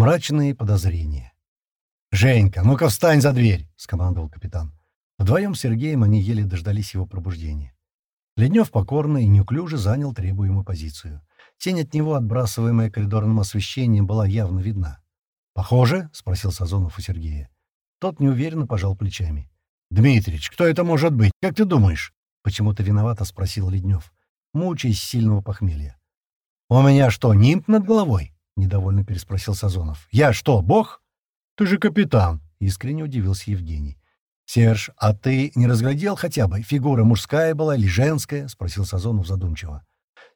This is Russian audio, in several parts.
мрачные подозрения. «Женька, ну-ка встань за дверь!» — скомандовал капитан. Вдвоем с Сергеем они еле дождались его пробуждения. Леднев покорно и неуклюже занял требуемую позицию. Тень от него, отбрасываемая коридорным освещением, была явно видна. «Похоже?» — спросил Сазонов у Сергея. Тот неуверенно пожал плечами. «Дмитрич, кто это может быть? Как ты думаешь?» — почему-то виновато спросил Леднев, мучаясь сильного похмелья. «У меня что, нимб над головой?» — недовольно переспросил Сазонов. «Я что, бог?» «Ты же капитан!» — искренне удивился Евгений. «Серж, а ты не разглядел хотя бы, фигура мужская была или женская?» — спросил Сазонов задумчиво.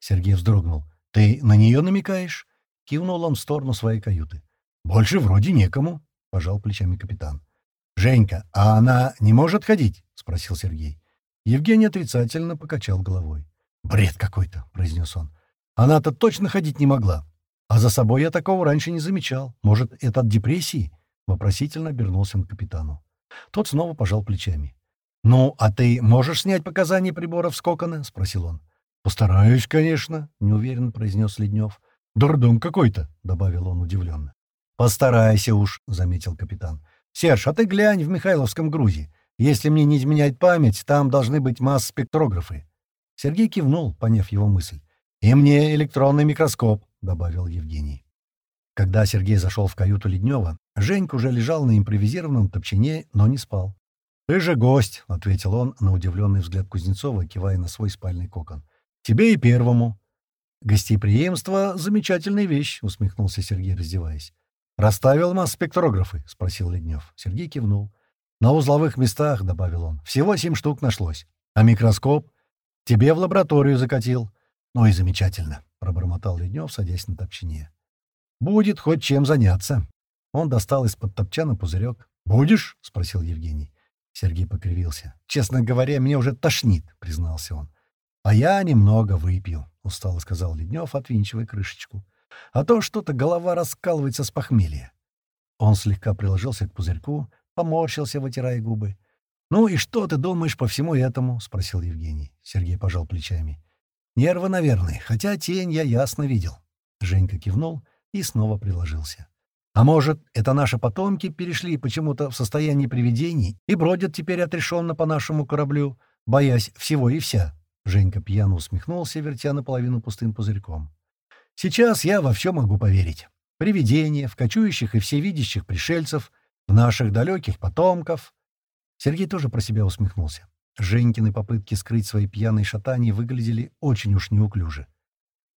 Сергей вздрогнул. «Ты на нее намекаешь?» — кивнул он в сторону своей каюты. «Больше вроде некому», — пожал плечами капитан. «Женька, а она не может ходить?» — спросил Сергей. Евгений отрицательно покачал головой. «Бред какой-то», — произнес он. «Она-то точно ходить не могла. А за собой я такого раньше не замечал. Может, это от депрессии?» Вопросительно обернулся он к капитану. Тот снова пожал плечами. «Ну, а ты можешь снять показания приборов с кокона?» — спросил он. «Постараюсь, конечно», — неуверенно произнес Леднев. «Дурдом какой-то», — добавил он удивленно. «Постарайся уж», — заметил капитан. «Серж, а ты глянь в Михайловском грузе. Если мне не изменяет память, там должны быть масс-спектрографы». Сергей кивнул, поняв его мысль. «И мне электронный микроскоп», — добавил Евгений. Когда Сергей зашел в каюту Леднева, Женька уже лежал на импровизированном топчине, но не спал. «Ты же гость», — ответил он на удивленный взгляд Кузнецова, кивая на свой спальный кокон. «Тебе и первому». «Гостеприимство — замечательная вещь», — усмехнулся Сергей, раздеваясь. «Расставил нас спектрографы?» — спросил Леднев. Сергей кивнул. «На узловых местах», — добавил он. «Всего семь штук нашлось. А микроскоп? Тебе в лабораторию закатил». «Ну и замечательно», — пробормотал Леднев, садясь на топчине. Будет хоть чем заняться. Он достал из-под топчана пузырек. «Будешь?» — спросил Евгений. Сергей покривился. «Честно говоря, меня уже тошнит», — признался он. «А я немного выпью», — устало сказал Леднев, отвинчивая крышечку. «А то что-то голова раскалывается с похмелья». Он слегка приложился к пузырьку, поморщился, вытирая губы. «Ну и что ты думаешь по всему этому?» — спросил Евгений. Сергей пожал плечами. «Нервы, наверное, хотя тень я ясно видел». Женька кивнул и снова приложился. А может, это наши потомки перешли почему-то в состояние привидений и бродят теперь отрешенно по нашему кораблю, боясь всего и вся?» Женька пьяно усмехнулся, вертя наполовину пустым пузырьком. «Сейчас я во все могу поверить. Привидения, в кочующих и всевидящих пришельцев, в наших далеких потомков». Сергей тоже про себя усмехнулся. Женькины попытки скрыть свои пьяные шатания выглядели очень уж неуклюже.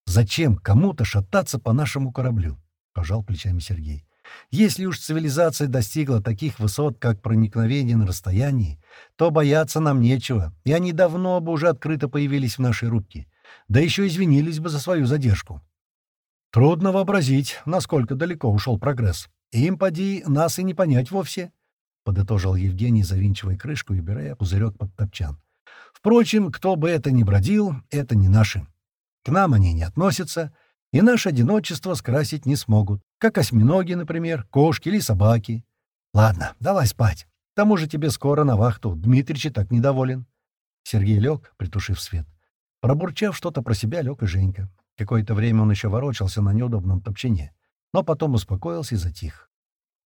Зачем кому-то шататься по нашему кораблю? Пожал плечами Сергей. Если уж цивилизация достигла таких высот, как проникновение на расстоянии, то бояться нам нечего, и они давно бы уже открыто появились в нашей рубке. Да еще извинились бы за свою задержку. Трудно вообразить, насколько далеко ушел прогресс. Им, поди, нас и не понять вовсе, — подытожил Евгений, завинчивая крышку и убирая пузырек под топчан. Впрочем, кто бы это ни бродил, это не наши. К нам они не относятся, и наше одиночество скрасить не смогут, как осьминоги, например, кошки или собаки. Ладно, давай спать. К тому же тебе скоро на вахту. Дмитрич и так недоволен. Сергей лег, притушив свет. Пробурчав что-то про себя, лег и Женька. Какое-то время он еще ворочался на неудобном топчине, но потом успокоился и затих.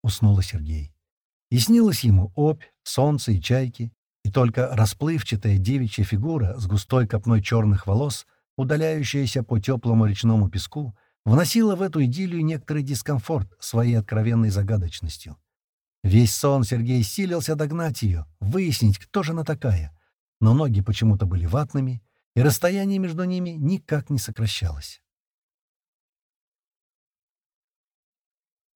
Уснула Сергей. И снилась ему опь, солнце и чайки, и только расплывчатая девичья фигура с густой копной черных волос удаляющаяся по теплому речному песку, вносила в эту идиллию некоторый дискомфорт своей откровенной загадочностью. Весь сон Сергей силился догнать ее, выяснить, кто же она такая. Но ноги почему-то были ватными, и расстояние между ними никак не сокращалось.